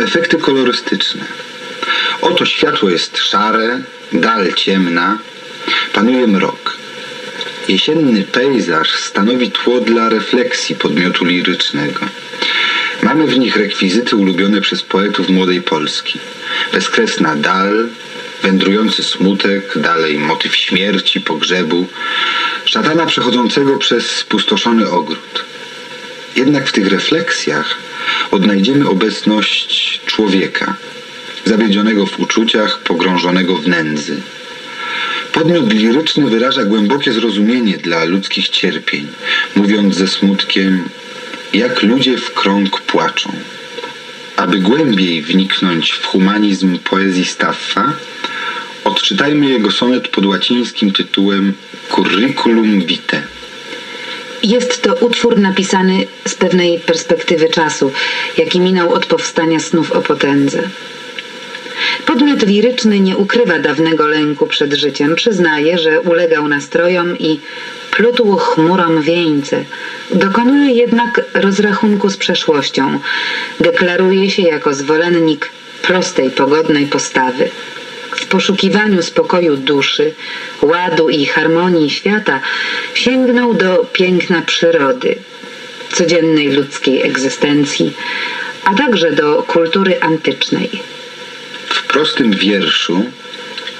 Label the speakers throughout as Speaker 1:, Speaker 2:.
Speaker 1: efekty kolorystyczne. Oto światło jest szare, dal ciemna, panuje mrok. Jesienny pejzaż stanowi tło dla refleksji podmiotu lirycznego. Mamy w nich rekwizyty ulubione przez poetów młodej Polski. Bezkresna dal, wędrujący smutek, dalej motyw śmierci, pogrzebu, szatana przechodzącego przez spustoszony ogród. Jednak w tych refleksjach odnajdziemy obecność człowieka, zawiedzionego w uczuciach, pogrążonego w nędzy. Podmiot liryczny wyraża głębokie zrozumienie dla ludzkich cierpień, mówiąc ze smutkiem, jak ludzie w krąg płaczą. Aby głębiej wniknąć w humanizm poezji Staffa, odczytajmy jego sonet pod łacińskim tytułem Curriculum Vitae.
Speaker 2: Jest to utwór napisany z pewnej perspektywy czasu, jaki minął od powstania snów o potędze. Podmiot liryczny nie ukrywa dawnego lęku przed życiem, przyznaje, że ulegał nastrojom i plótł chmurom wieńce. Dokonuje jednak rozrachunku z przeszłością. Deklaruje się jako zwolennik prostej, pogodnej postawy. W poszukiwaniu spokoju duszy, ładu i harmonii świata sięgnął do piękna przyrody, codziennej ludzkiej egzystencji, a także do kultury antycznej.
Speaker 1: W prostym wierszu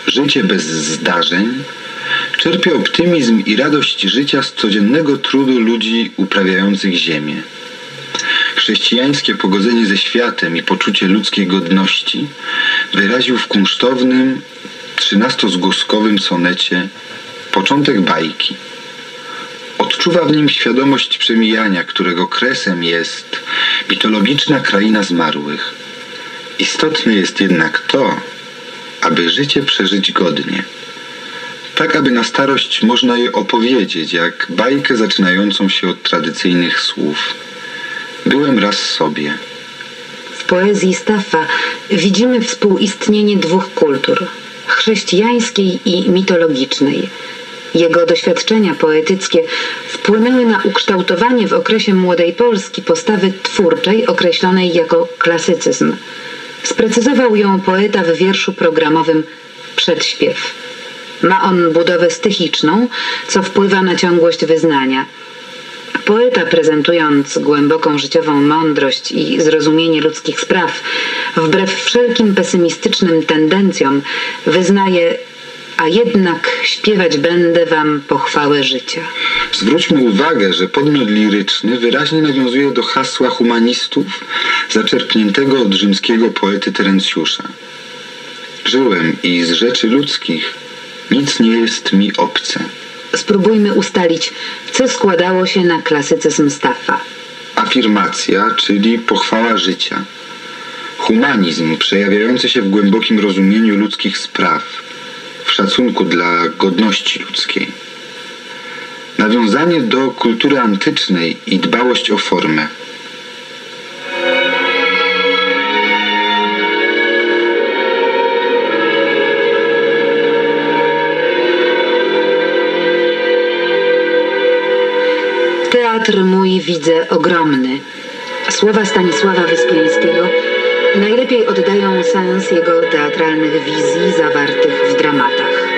Speaker 1: Życie bez zdarzeń czerpie optymizm i radość życia z codziennego trudu ludzi uprawiających ziemię. Chrześcijańskie pogodzenie ze światem i poczucie ludzkiej godności wyraził w kunsztownym, trzynastozgłoskowym sonecie Początek bajki. Odczuwa w nim świadomość przemijania, którego kresem jest mitologiczna kraina zmarłych. Istotne jest jednak to, aby życie przeżyć godnie. Tak, aby na starość można je opowiedzieć, jak bajkę zaczynającą się od tradycyjnych słów. Byłem raz sobie.
Speaker 2: W poezji Staffa widzimy współistnienie dwóch kultur chrześcijańskiej i mitologicznej. Jego doświadczenia poetyckie wpłynęły na ukształtowanie w okresie młodej Polski postawy twórczej określonej jako klasycyzm. Sprecyzował ją poeta w wierszu programowym Przedśpiew. Ma on budowę stychiczną, co wpływa na ciągłość wyznania. Poeta prezentując głęboką życiową mądrość i zrozumienie ludzkich spraw, wbrew wszelkim pesymistycznym tendencjom, wyznaje a jednak śpiewać będę wam pochwałę życia.
Speaker 1: Zwróćmy uwagę, że podmiot liryczny wyraźnie nawiązuje do hasła humanistów zaczerpniętego od rzymskiego poety Terencjusza. Żyłem i z rzeczy ludzkich nic nie jest mi obce.
Speaker 2: Spróbujmy ustalić, co składało się na klasycyzm Staffa.
Speaker 1: Afirmacja, czyli pochwała życia. Humanizm przejawiający się w głębokim rozumieniu ludzkich spraw, w szacunku dla godności ludzkiej. Nawiązanie do kultury antycznej i dbałość o formę.
Speaker 2: Teatr mój widzę ogromny. Słowa Stanisława Wyspiańskiego najlepiej oddają sens jego teatralnych wizji zawartych w dramatach.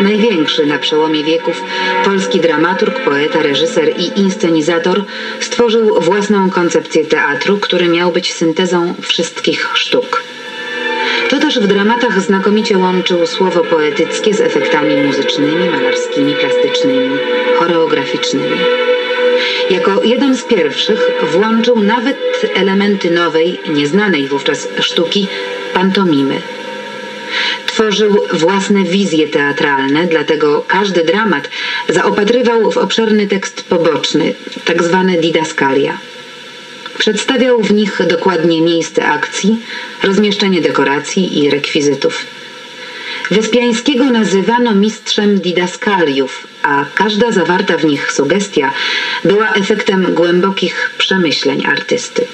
Speaker 2: Największy na przełomie wieków polski dramaturg, poeta, reżyser i inscenizator stworzył własną koncepcję teatru, który miał być syntezą wszystkich sztuk. To też w dramatach znakomicie łączył słowo poetyckie z efektami muzycznymi, malarskimi, plastycznymi, choreograficznymi. Jako jeden z pierwszych włączył nawet elementy nowej, nieznanej wówczas sztuki pantomimy. Tworzył własne wizje teatralne, dlatego każdy dramat zaopatrywał w obszerny tekst poboczny, tak zwany didaskalia. Przedstawiał w nich dokładnie miejsce akcji, rozmieszczenie dekoracji i rekwizytów. Wyspiańskiego nazywano mistrzem didaskaliów, a każda zawarta w nich sugestia była efektem głębokich przemyśleń artysty.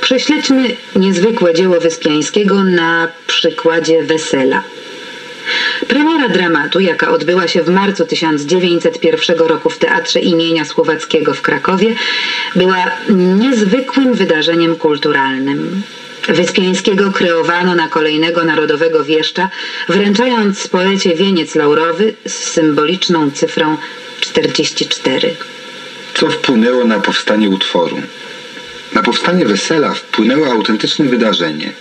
Speaker 2: Prześledźmy niezwykłe dzieło Wyspiańskiego na przykładzie Wesela. Premiera dramatu, jaka odbyła się w marcu 1901 roku w Teatrze imienia Słowackiego w Krakowie, była niezwykłym wydarzeniem kulturalnym. Wyspiańskiego kreowano na kolejnego narodowego wieszcza, wręczając poecie wieniec laurowy z symboliczną cyfrą 44.
Speaker 1: Co wpłynęło na powstanie utworu? Na powstanie Wesela wpłynęło autentyczne wydarzenie.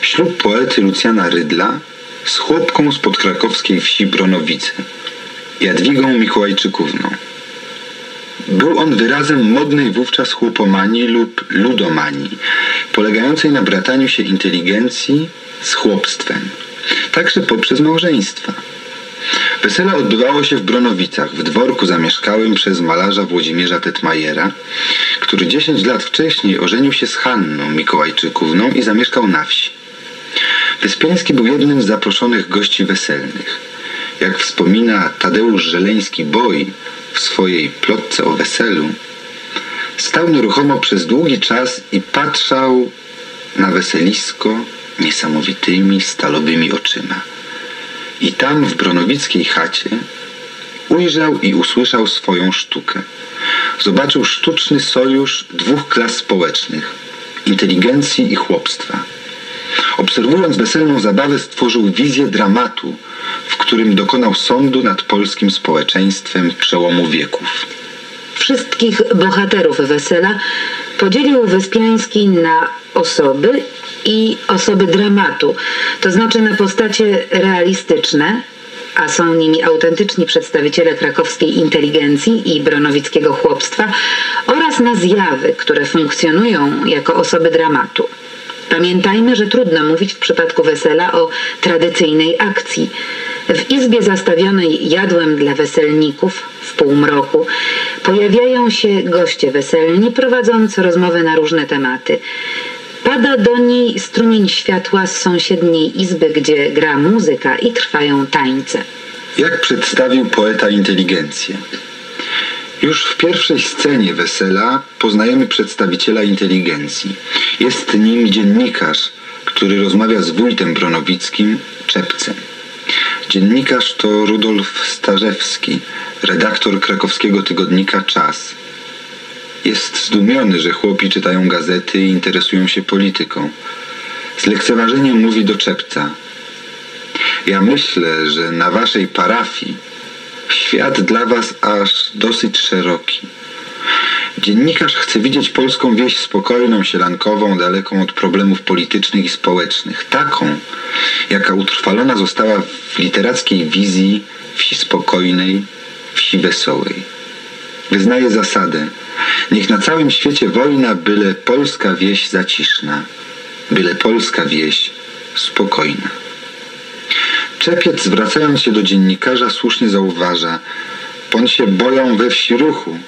Speaker 1: Ślub poety Lucjana Rydla z chłopką z podkrakowskiej wsi Bronowice, Jadwigą Mikołajczykówną. Był on wyrazem modnej wówczas chłopomanii lub ludomanii, polegającej na brataniu się inteligencji z chłopstwem, także poprzez małżeństwa. Wesele odbywało się w Bronowicach, w dworku zamieszkałym przez malarza Włodzimierza Tetmajera, który 10 lat wcześniej ożenił się z Hanną Mikołajczykówną i zamieszkał na wsi. Wyspiański był jednym z zaproszonych gości weselnych. Jak wspomina Tadeusz Żeleński-Boj w swojej plotce o weselu, stał nieruchomo przez długi czas i patrzał na weselisko niesamowitymi stalowymi oczyma. I tam w bronowickiej chacie ujrzał i usłyszał swoją sztukę. Zobaczył sztuczny sojusz dwóch klas społecznych inteligencji i chłopstwa. Obserwując weselną zabawę, stworzył wizję dramatu, w którym dokonał sądu nad polskim społeczeństwem przełomu wieków.
Speaker 2: Wszystkich bohaterów wesela podzielił Wyspiański na osoby i osoby dramatu, to znaczy na postacie realistyczne, a są nimi autentyczni przedstawiciele krakowskiej inteligencji i bronowickiego chłopstwa oraz na zjawy, które funkcjonują jako osoby dramatu. Pamiętajmy, że trudno mówić w przypadku wesela o tradycyjnej akcji. W izbie zastawionej jadłem dla weselników w półmroku pojawiają się goście weselni prowadząc rozmowy na różne tematy. Pada do niej strumień światła z sąsiedniej izby, gdzie gra muzyka i trwają tańce.
Speaker 1: Jak przedstawił poeta inteligencję? Już w pierwszej scenie wesela poznajemy przedstawiciela inteligencji. Jest nim dziennikarz, który rozmawia z wójtem bronowickim, Czepcem. Dziennikarz to Rudolf Starzewski, redaktor krakowskiego tygodnika Czas. Jest zdumiony, że chłopi czytają gazety i interesują się polityką. Z lekceważeniem mówi do Czepca. Ja myślę, że na waszej parafii świat dla was aż dosyć szeroki. Dziennikarz chce widzieć polską wieś spokojną, sielankową, daleką od problemów politycznych i społecznych. Taką, jaka utrwalona została w literackiej wizji wsi spokojnej, wsi wesołej. Wyznaje zasadę. Niech na całym świecie wojna, byle polska wieś zaciszna, byle polska wieś spokojna. Czepiec, zwracając się do dziennikarza, słusznie zauważa, pon się boją we wsi ruchu.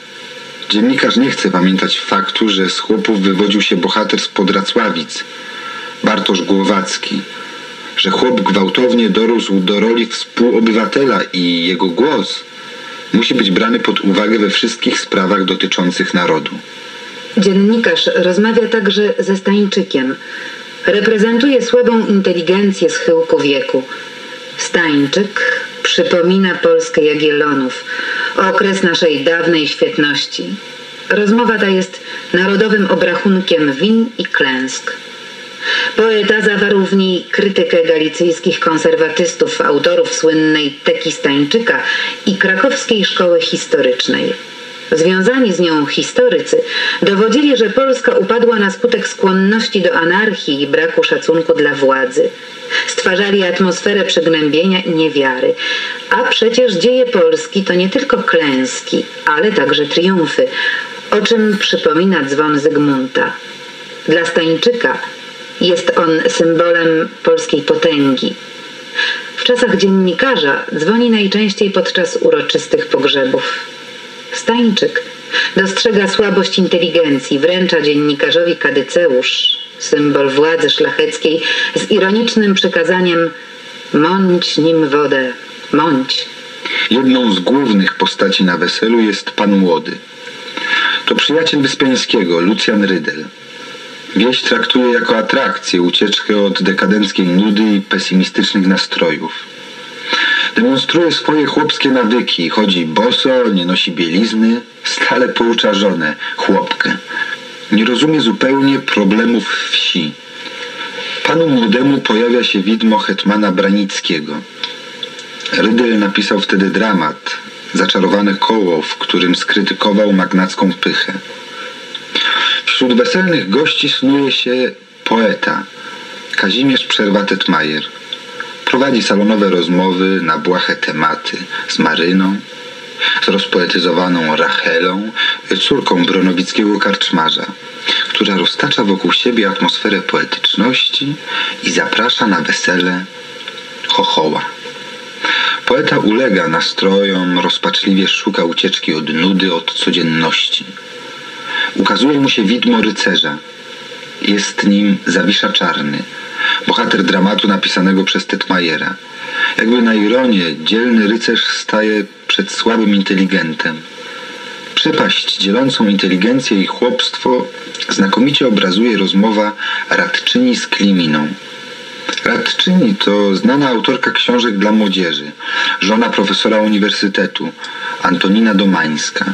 Speaker 1: Dziennikarz nie chce pamiętać faktu, że z chłopów wywodził się bohater z Podracławic, Bartosz Głowacki, że chłop gwałtownie dorósł do roli współobywatela i jego głos musi być brany pod uwagę we wszystkich sprawach dotyczących narodu.
Speaker 2: Dziennikarz rozmawia także ze Stańczykiem. Reprezentuje słabą inteligencję schyłku wieku. Stańczyk przypomina Polskę Jagiellonów, okres naszej dawnej świetności. Rozmowa ta jest narodowym obrachunkiem win i klęsk. Poeta zawarł w niej krytykę galicyjskich konserwatystów, autorów słynnej Teki Stańczyka i krakowskiej szkoły historycznej. Związani z nią historycy dowodzili, że Polska upadła na skutek skłonności do anarchii i braku szacunku dla władzy. Stwarzali atmosferę przygnębienia i niewiary. A przecież dzieje Polski to nie tylko klęski, ale także triumfy, o czym przypomina dzwon Zygmunta. Dla Stańczyka jest on symbolem polskiej potęgi. W czasach dziennikarza dzwoni najczęściej podczas uroczystych pogrzebów. Stańczyk dostrzega słabość inteligencji, wręcza dziennikarzowi kadyceusz, symbol władzy szlacheckiej, z ironicznym przekazaniem mąć nim wodę, mąć.
Speaker 1: Jedną z głównych postaci na weselu jest pan młody. To przyjaciel Wyspiańskiego, Lucjan Rydel. Wieś traktuje jako atrakcję ucieczkę od dekadenckiej nudy i pesymistycznych nastrojów. Demonstruje swoje chłopskie nawyki, chodzi boso, nie nosi bielizny, stale poucza żonę, chłopkę. Nie rozumie zupełnie problemów wsi. Panu młodemu pojawia się widmo hetmana Branickiego. Rydel napisał wtedy dramat, zaczarowane koło, w którym skrytykował magnacką pychę. Wśród weselnych gości snuje się poeta Kazimierz Przerwatet-Majer. Prowadzi salonowe rozmowy na błahe tematy z Maryną, z rozpoetyzowaną Rachelą, córką bronowickiego karczmarza, która roztacza wokół siebie atmosferę poetyczności i zaprasza na wesele chochoła. Poeta ulega nastrojom, rozpaczliwie szuka ucieczki od nudy, od codzienności. Ukazuje mu się widmo rycerza. Jest nim Zawisza Czarny, bohater dramatu napisanego przez Tetmajera. Jakby na ironię, dzielny rycerz staje przed słabym inteligentem. Przepaść dzielącą inteligencję i chłopstwo znakomicie obrazuje rozmowa radczyni z Kliminą. Radczyni to znana autorka książek dla młodzieży, żona profesora uniwersytetu, Antonina Domańska.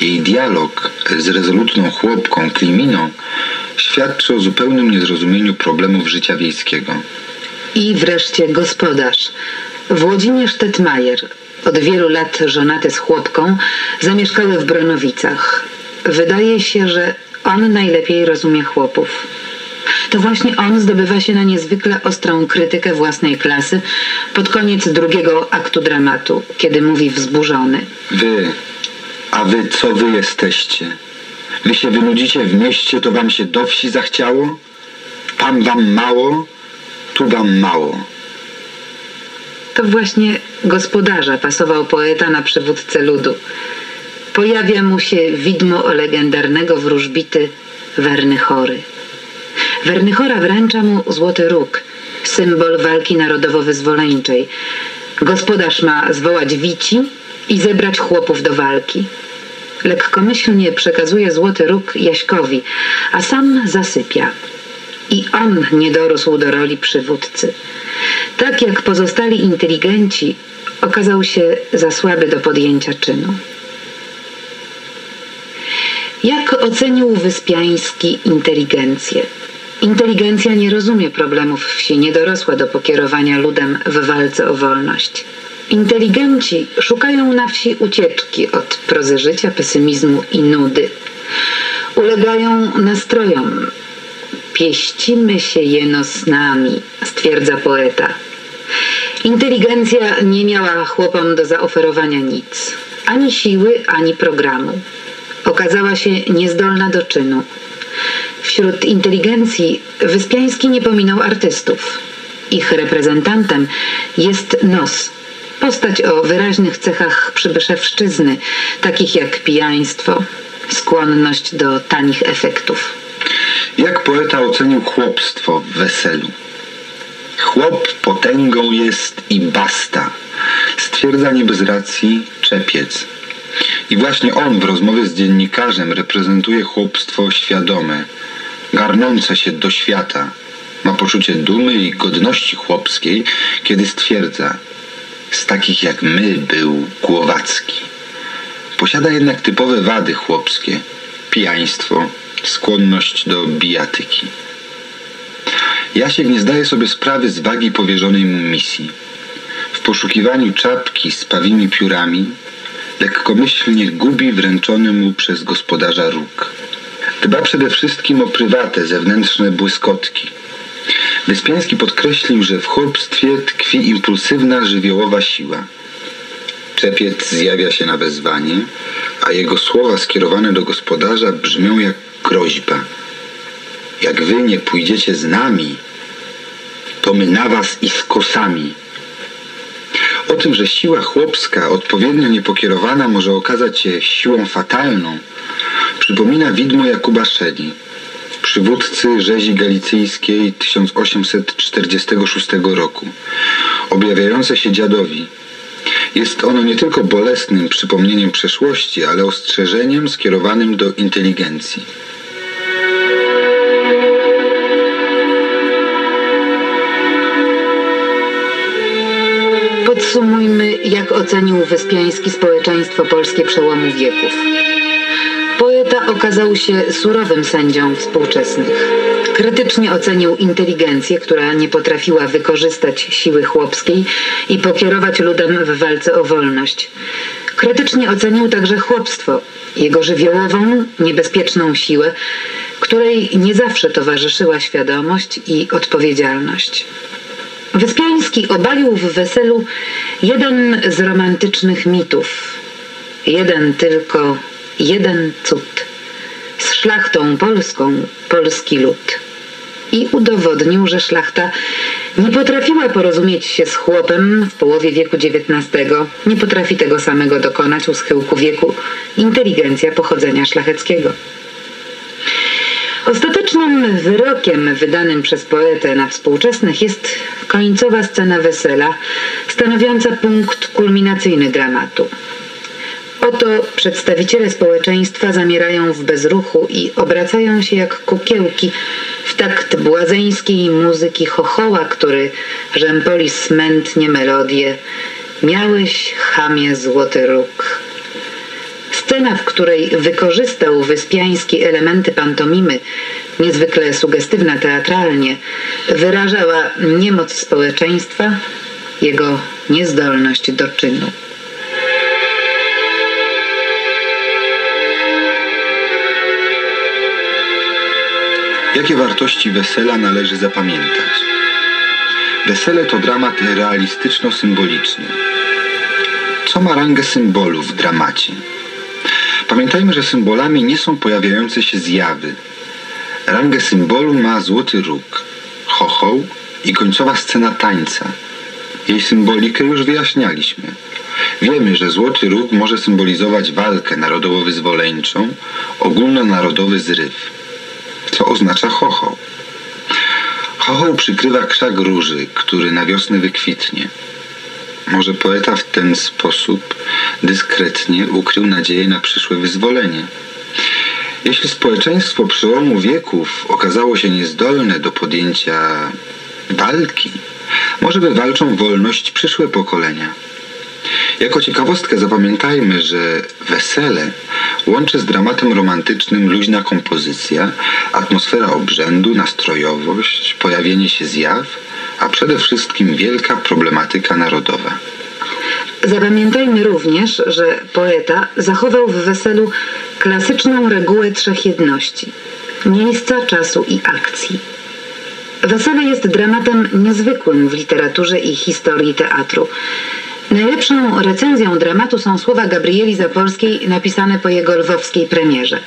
Speaker 1: Jej dialog z rezolutną chłopką Kliminą świadczy o zupełnym niezrozumieniu problemów życia wiejskiego.
Speaker 2: I wreszcie gospodarz. Włodzimierz Tetmajer, od wielu lat żonaty z chłopką, zamieszkały w Bronowicach. Wydaje się, że on najlepiej rozumie chłopów. To właśnie on zdobywa się na niezwykle ostrą krytykę własnej klasy pod koniec drugiego aktu dramatu, kiedy mówi wzburzony.
Speaker 1: Wy, a wy co wy jesteście? Wy się wynudzicie w mieście, to wam się do wsi zachciało? Tam wam mało, tu wam mało.
Speaker 2: To właśnie gospodarza pasował poeta na przywódcę ludu. Pojawia mu się widmo legendarnego wróżbity Wernychory. Wernychora wręcza mu złoty róg, symbol walki narodowo-wyzwoleńczej. Gospodarz ma zwołać wici i zebrać chłopów do walki. Lekkomyślnie przekazuje złoty róg Jaśkowi, a sam zasypia. I on nie dorósł do roli przywódcy. Tak jak pozostali inteligenci, okazał się za słaby do podjęcia czynu. Jak ocenił Wyspiański inteligencję? Inteligencja nie rozumie problemów wsi, nie dorosła do pokierowania ludem w walce o wolność. Inteligenci szukają na wsi ucieczki od prozy życia, pesymizmu i nudy. Ulegają nastrojom. Pieścimy się jeno z nami, stwierdza poeta. Inteligencja nie miała chłopom do zaoferowania nic. Ani siły, ani programu. Okazała się niezdolna do czynu. Wśród inteligencji Wyspiański nie pominął artystów. Ich reprezentantem jest nos, postać o wyraźnych cechach przybyszewszczyzny, takich jak pijaństwo, skłonność do tanich efektów.
Speaker 1: Jak poeta ocenił chłopstwo w weselu? Chłop potęgą jest i basta, stwierdza nie bez racji Czepiec. I właśnie on w rozmowie z dziennikarzem reprezentuje chłopstwo świadome, garnące się do świata. Ma poczucie dumy i godności chłopskiej, kiedy stwierdza, z takich jak my był Głowacki. Posiada jednak typowe wady chłopskie, pijaństwo, skłonność do bijatyki. Jasiek nie zdaje sobie sprawy z wagi powierzonej mu misji. W poszukiwaniu czapki z pawimi piórami lekkomyślnie gubi wręczony mu przez gospodarza róg. Dba przede wszystkim o prywatę, zewnętrzne błyskotki. Wyspiański podkreślił, że w chłopstwie tkwi impulsywna, żywiołowa siła. Czepiec zjawia się na wezwanie, a jego słowa skierowane do gospodarza brzmią jak groźba. Jak wy nie pójdziecie z nami, to my na was i z kosami. O tym, że siła chłopska odpowiednio niepokierowana może okazać się siłą fatalną, przypomina widmo Jakuba Szeli, przywódcy rzezi galicyjskiej 1846 roku, objawiające się dziadowi. Jest ono nie tylko bolesnym przypomnieniem przeszłości, ale ostrzeżeniem skierowanym do inteligencji.
Speaker 2: Podsumujmy, jak ocenił Wyspiański społeczeństwo polskie przełomu wieków. Okazał się surowym sędzią współczesnych. Krytycznie ocenił inteligencję, która nie potrafiła wykorzystać siły chłopskiej i pokierować ludem w walce o wolność. Krytycznie ocenił także chłopstwo, jego żywiołową, niebezpieczną siłę, której nie zawsze towarzyszyła świadomość i odpowiedzialność. Wyspiański obalił w weselu jeden z romantycznych mitów. Jeden tylko, jeden cud. Z szlachtą polską polski lud. I udowodnił, że szlachta nie potrafiła porozumieć się z chłopem w połowie wieku XIX, nie potrafi tego samego dokonać u schyłku wieku inteligencja pochodzenia szlacheckiego. Ostatecznym wyrokiem wydanym przez poetę na współczesnych jest końcowa scena wesela, stanowiąca punkt kulminacyjny dramatu. Oto przedstawiciele społeczeństwa zamierają w bezruchu i obracają się jak kukiełki w takt błazeńskiej muzyki chochoła, który rzępoli smętnie melodię. Miałeś, chamie, złoty róg. Scena, w której wykorzystał Wyspiański elementy pantomimy, niezwykle sugestywna teatralnie, wyrażała niemoc społeczeństwa, jego niezdolność do czynu.
Speaker 1: Jakie wartości wesela należy zapamiętać? Wesele to dramat realistyczno-symboliczny. Co ma rangę symbolu w dramacie? Pamiętajmy, że symbolami nie są pojawiające się zjawy. Rangę symbolu ma złoty róg, chochoł i końcowa scena tańca. Jej symbolikę już wyjaśnialiśmy. Wiemy, że złoty róg może symbolizować walkę narodowo-wyzwoleńczą, ogólnonarodowy zryw. Co oznacza chochoł? Chochoł przykrywa krzak róży, który na wiosnę wykwitnie. Może poeta w ten sposób dyskretnie ukrył nadzieję na przyszłe wyzwolenie. Jeśli społeczeństwo przełomu wieków okazało się niezdolne do podjęcia walki, może wywalczą wolność przyszłe pokolenia. Jako ciekawostkę zapamiętajmy, że wesele łączy z dramatem romantycznym luźna kompozycja, atmosfera obrzędu, nastrojowość, pojawienie się zjaw, a przede wszystkim wielka problematyka narodowa.
Speaker 2: Zapamiętajmy również, że poeta zachował w weselu klasyczną regułę trzech jedności miejsca, czasu i akcji. Wesele jest dramatem niezwykłym w literaturze i historii teatru. Najlepszą recenzją dramatu są słowa Gabrieli Zapolskiej napisane po jego lwowskiej premierze.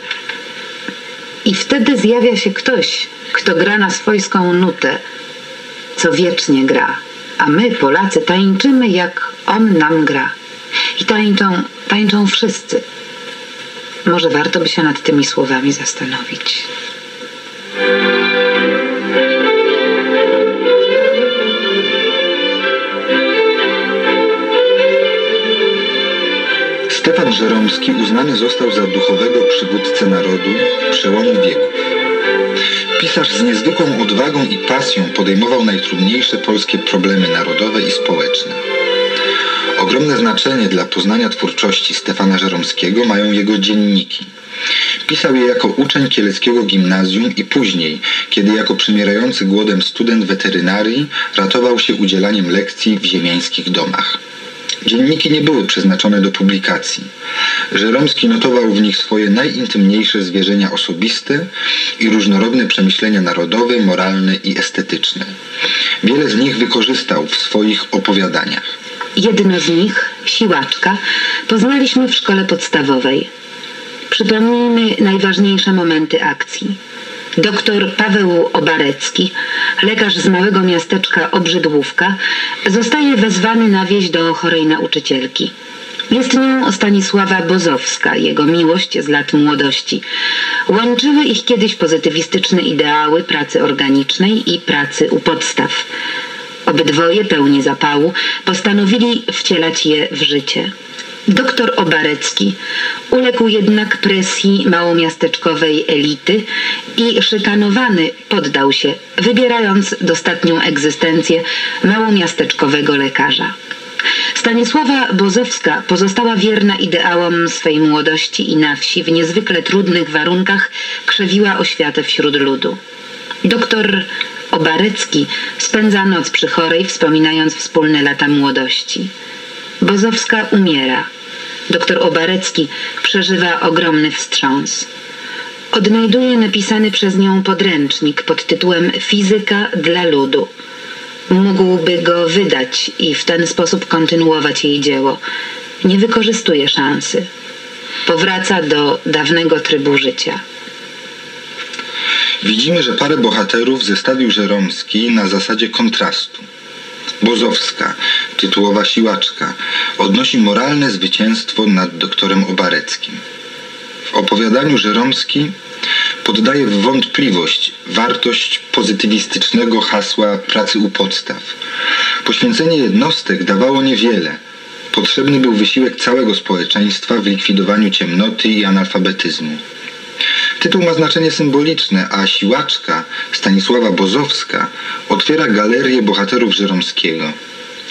Speaker 2: I wtedy zjawia się ktoś, kto gra na swojską nutę, co wiecznie gra, a my, Polacy, tańczymy jak on nam gra. I tańczą, tańczą wszyscy. Może warto by się nad tymi słowami zastanowić.
Speaker 1: Stefan Żeromski uznany został za duchowego przywódcę narodu przełomu wieków. Pisarz z niezwykłą odwagą i pasją podejmował najtrudniejsze polskie problemy narodowe i społeczne. Ogromne znaczenie dla poznania twórczości Stefana Żeromskiego mają jego dzienniki. Pisał je jako uczeń kieleckiego gimnazjum i później, kiedy jako przymierający głodem student weterynarii ratował się udzielaniem lekcji w ziemiańskich domach. Dzienniki nie były przeznaczone do publikacji. Żeromski notował w nich swoje najintymniejsze zwierzenia osobiste i różnorodne przemyślenia narodowe, moralne i estetyczne. Wiele z nich wykorzystał w swoich opowiadaniach.
Speaker 2: Jedno z nich, siłaczka, poznaliśmy w szkole podstawowej. Przypomnijmy najważniejsze momenty akcji. Doktor Paweł Obarecki, lekarz z małego miasteczka Obrzydłówka, zostaje wezwany na wieś do chorej nauczycielki. Jest nią Stanisława Bozowska, jego miłość z lat młodości. Łączyły ich kiedyś pozytywistyczne ideały pracy organicznej i pracy u podstaw. Obydwoje, pełni zapału, postanowili wcielać je w życie. Doktor Obarecki uległ jednak presji małomiasteczkowej elity i szykanowany poddał się, wybierając dostatnią egzystencję małomiasteczkowego lekarza. Stanisława Bozowska pozostała wierna ideałom swej młodości i na wsi w niezwykle trudnych warunkach krzewiła oświatę wśród ludu. Doktor Obarecki spędza noc przy chorej, wspominając wspólne lata młodości. Bozowska umiera. Doktor Obarecki przeżywa ogromny wstrząs. Odnajduje napisany przez nią podręcznik pod tytułem Fizyka dla ludu. Mógłby go wydać i w ten sposób kontynuować jej dzieło. Nie wykorzystuje szansy. Powraca do dawnego trybu życia.
Speaker 1: Widzimy, że parę bohaterów zestawił Żeromski na zasadzie kontrastu. Bozowska, tytułowa siłaczka, odnosi moralne zwycięstwo nad doktorem Obareckim. W opowiadaniu Żeromski poddaje w wątpliwość wartość pozytywistycznego hasła pracy u podstaw. Poświęcenie jednostek dawało niewiele. Potrzebny był wysiłek całego społeczeństwa w likwidowaniu ciemnoty i analfabetyzmu. Tytuł ma znaczenie symboliczne, a siłaczka Stanisława Bozowska otwiera galerię bohaterów Żeromskiego.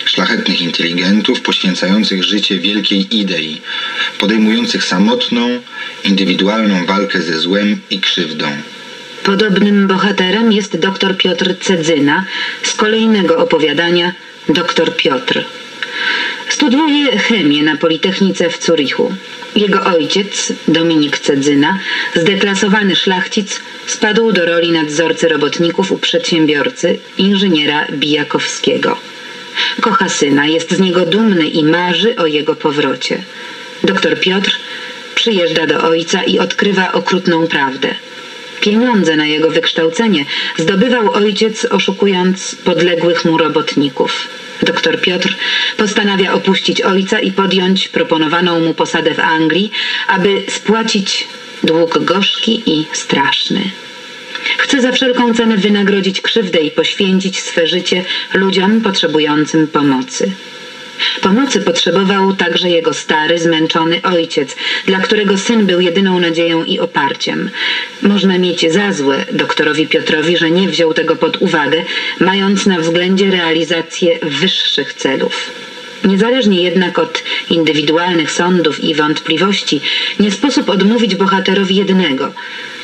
Speaker 1: Szlachetnych inteligentów poświęcających życie wielkiej idei, podejmujących samotną, indywidualną walkę ze złem i krzywdą.
Speaker 2: Podobnym bohaterem jest dr Piotr Cedzyna z kolejnego opowiadania Dr Piotr. Studiuje chemię na Politechnice w Zurichu. Jego ojciec, Dominik Cedzyna, zdeklasowany szlachcic, spadł do roli nadzorcy robotników u przedsiębiorcy, inżyniera Bijakowskiego. Kocha syna, jest z niego dumny i marzy o jego powrocie. Doktor Piotr przyjeżdża do ojca i odkrywa okrutną prawdę. Pieniądze na jego wykształcenie zdobywał ojciec oszukując podległych mu robotników. Doktor Piotr postanawia opuścić ojca i podjąć proponowaną mu posadę w Anglii, aby spłacić dług gorzki i straszny. Chce za wszelką cenę wynagrodzić krzywdę i poświęcić swe życie ludziom potrzebującym pomocy. Pomocy potrzebował także jego stary, zmęczony ojciec, dla którego syn był jedyną nadzieją i oparciem. Można mieć za złe doktorowi Piotrowi, że nie wziął tego pod uwagę, mając na względzie realizację wyższych celów. Niezależnie jednak od indywidualnych sądów i wątpliwości, nie sposób odmówić bohaterowi jednego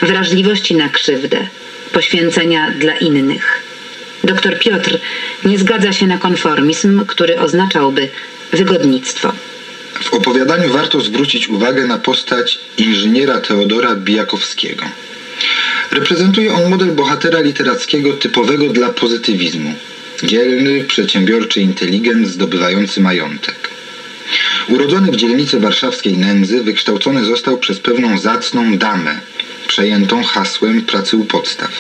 Speaker 2: wrażliwości na krzywdę, poświęcenia dla innych. Doktor Piotr nie zgadza się na konformizm, który oznaczałby wygodnictwo.
Speaker 1: W opowiadaniu warto zwrócić uwagę na postać inżyniera Teodora Bijakowskiego. Reprezentuje on model bohatera literackiego typowego dla pozytywizmu. Dzielny, przedsiębiorczy inteligent zdobywający majątek. Urodzony w dzielnicy warszawskiej nędzy, wykształcony został przez pewną zacną damę, przejętą hasłem pracy u podstaw.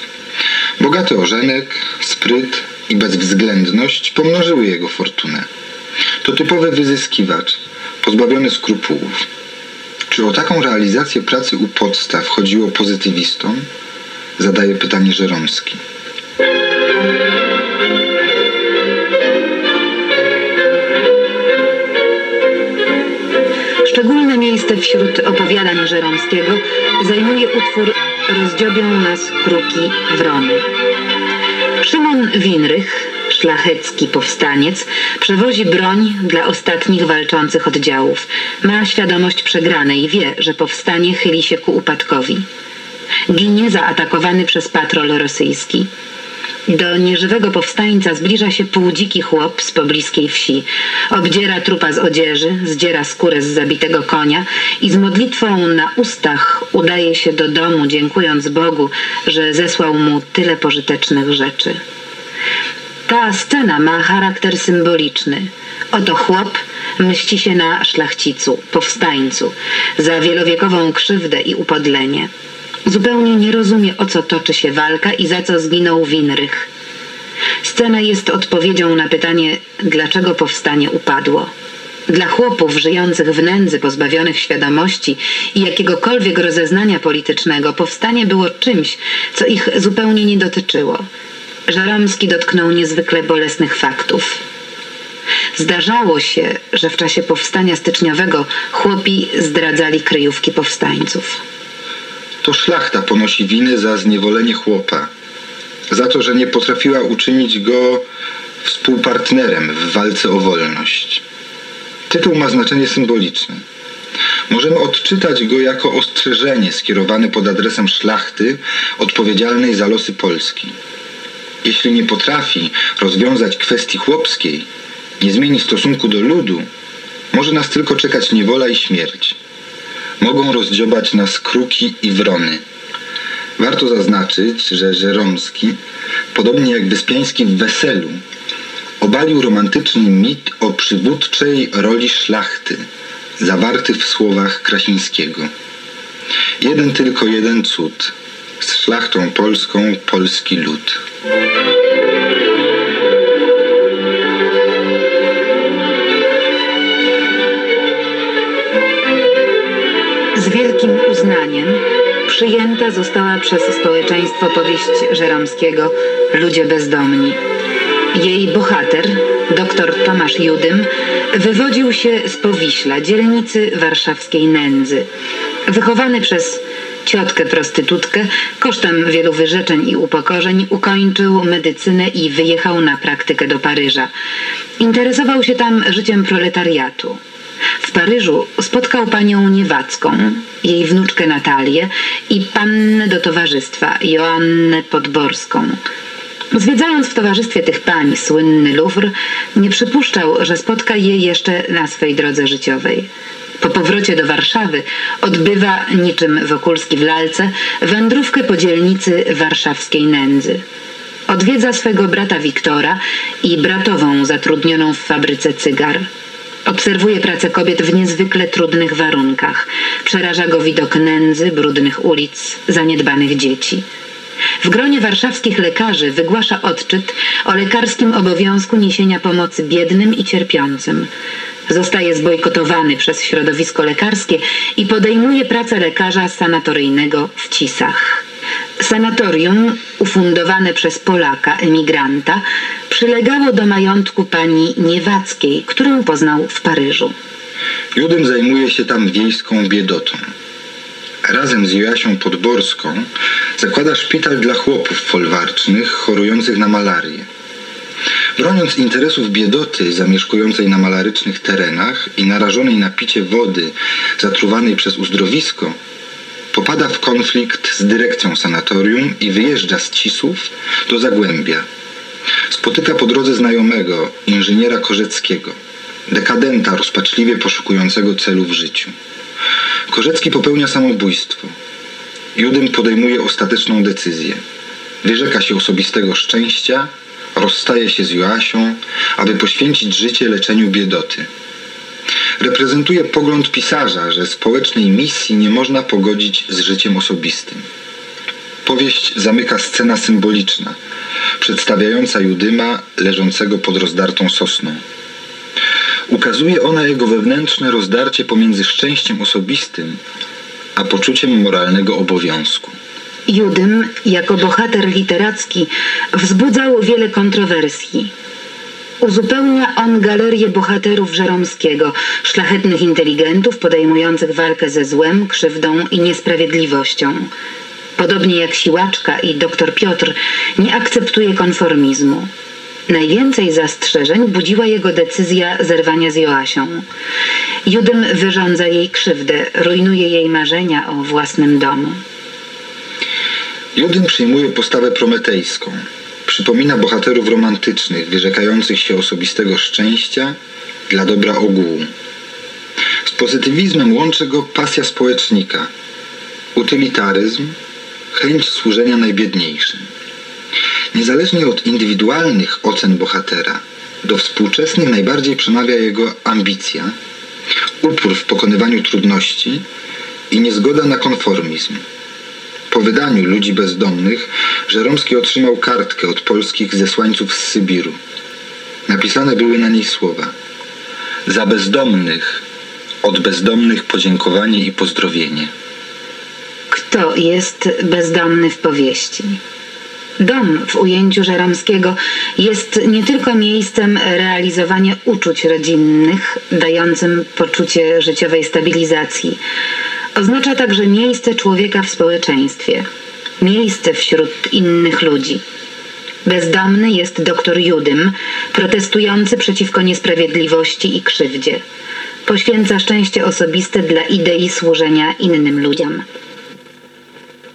Speaker 1: Bogaty ożenek, spryt i bezwzględność pomnożyły jego fortunę. To typowy wyzyskiwacz, pozbawiony skrupułów. Czy o taką realizację pracy u podstaw chodziło pozytywistom? Zadaje pytanie Żeromski.
Speaker 2: Miejsce wśród opowiadań Żeromskiego zajmuje utwór Rozdziobią nas kruki wrony. Szymon Winrych, szlachecki powstaniec, przewozi broń dla ostatnich walczących oddziałów. Ma świadomość przegranej i wie, że powstanie chyli się ku upadkowi. Ginie zaatakowany przez patrol rosyjski. Do nieżywego powstańca zbliża się półdziki chłop z pobliskiej wsi. Obdziera trupa z odzieży, zdziera skórę z zabitego konia i z modlitwą na ustach udaje się do domu, dziękując Bogu, że zesłał mu tyle pożytecznych rzeczy. Ta scena ma charakter symboliczny. Oto chłop mści się na szlachcicu, powstańcu, za wielowiekową krzywdę i upodlenie. Zupełnie nie rozumie, o co toczy się walka i za co zginął Winrych. Scena jest odpowiedzią na pytanie, dlaczego powstanie upadło. Dla chłopów żyjących w nędzy, pozbawionych świadomości i jakiegokolwiek rozeznania politycznego, powstanie było czymś, co ich zupełnie nie dotyczyło. Żeromski dotknął niezwykle bolesnych faktów. Zdarzało się, że w czasie powstania styczniowego chłopi zdradzali kryjówki powstańców.
Speaker 1: To szlachta ponosi winę za zniewolenie chłopa, za to, że nie potrafiła uczynić go współpartnerem w walce o wolność. Tytuł ma znaczenie symboliczne. możemy odczytać go jako ostrzeżenie skierowane pod adresem szlachty odpowiedzialnej za losy Polski. Jeśli nie potrafi rozwiązać kwestii chłopskiej, nie zmieni stosunku do ludu, może nas tylko czekać niewola i śmierć. Mogą rozdziobać nas kruki i wrony. Warto zaznaczyć, że Żeromski, podobnie jak Wyspiański w Weselu, obalił romantyczny mit o przywódczej roli szlachty, zawarty w słowach Krasińskiego. Jeden tylko jeden cud. Z szlachtą polską polski lud.
Speaker 2: Uznaniem przyjęta została przez społeczeństwo powieść Żeromskiego Ludzie bezdomni. Jej bohater, dr Tomasz Judym, wywodził się z Powiśla, dzielnicy warszawskiej Nędzy. Wychowany przez ciotkę prostytutkę, kosztem wielu wyrzeczeń i upokorzeń ukończył medycynę i wyjechał na praktykę do Paryża. Interesował się tam życiem proletariatu. W Paryżu spotkał panią Niewacką, jej wnuczkę Natalię i pannę do towarzystwa, Joannę Podborską. Zwiedzając w towarzystwie tych pań słynny Louvre, nie przypuszczał, że spotka je jeszcze na swej drodze życiowej. Po powrocie do Warszawy odbywa, niczym Wokulski w lalce, wędrówkę po dzielnicy warszawskiej nędzy. Odwiedza swego brata Wiktora i bratową zatrudnioną w fabryce cygar. Obserwuje pracę kobiet w niezwykle trudnych warunkach. Przeraża go widok nędzy, brudnych ulic, zaniedbanych dzieci. W gronie warszawskich lekarzy wygłasza odczyt o lekarskim obowiązku niesienia pomocy biednym i cierpiącym. Zostaje zbojkotowany przez środowisko lekarskie i podejmuje pracę lekarza sanatoryjnego w Cisach. Sanatorium, ufundowane przez Polaka, emigranta, przylegało do majątku pani Niewackiej, którą poznał w Paryżu.
Speaker 1: Judym zajmuje się tam wiejską biedotą. Razem z Joasią Podborską zakłada szpital dla chłopów folwarcznych chorujących na malarię. Broniąc interesów biedoty zamieszkującej na malarycznych terenach i narażonej na picie wody zatruwanej przez uzdrowisko, popada w konflikt z dyrekcją sanatorium i wyjeżdża z Cisów do Zagłębia. Spotyka po drodze znajomego, inżyniera Korzeckiego, dekadenta rozpaczliwie poszukującego celu w życiu. Korzecki popełnia samobójstwo. Judym podejmuje ostateczną decyzję. Wyrzeka się osobistego szczęścia, rozstaje się z Joasią, aby poświęcić życie leczeniu biedoty. Reprezentuje pogląd pisarza, że społecznej misji nie można pogodzić z życiem osobistym. Powieść zamyka scena symboliczna, przedstawiająca Judyma leżącego pod rozdartą sosną. Ukazuje ona jego wewnętrzne rozdarcie pomiędzy szczęściem osobistym a poczuciem moralnego obowiązku.
Speaker 2: Judym, jako bohater literacki, wzbudzał wiele kontrowersji. Uzupełnia on galerię bohaterów Żeromskiego, szlachetnych inteligentów podejmujących walkę ze złem, krzywdą i niesprawiedliwością. Podobnie jak Siłaczka i dr Piotr, nie akceptuje konformizmu. Najwięcej zastrzeżeń budziła jego decyzja zerwania z Joasią. Judym wyrządza jej krzywdę, rujnuje jej marzenia o własnym domu.
Speaker 1: Judym przyjmuje postawę prometejską. Przypomina bohaterów romantycznych, wyrzekających się osobistego szczęścia dla dobra ogółu. Z pozytywizmem łączy go pasja społecznika, utylitaryzm, chęć służenia najbiedniejszym. Niezależnie od indywidualnych ocen bohatera, do współczesnych najbardziej przemawia jego ambicja, upór w pokonywaniu trudności i niezgoda na konformizm. Po wydaniu Ludzi Bezdomnych Żeromski otrzymał kartkę od polskich zesłańców z Sybiru. Napisane były na niej słowa Za bezdomnych, od bezdomnych podziękowanie i pozdrowienie.
Speaker 2: Kto jest bezdomny w powieści? Dom w ujęciu Żeromskiego jest nie tylko miejscem realizowania uczuć rodzinnych, dającym poczucie życiowej stabilizacji. Oznacza także miejsce człowieka w społeczeństwie, miejsce wśród innych ludzi. Bezdomny jest doktor Judym, protestujący przeciwko niesprawiedliwości i krzywdzie. Poświęca szczęście osobiste dla idei służenia innym ludziom.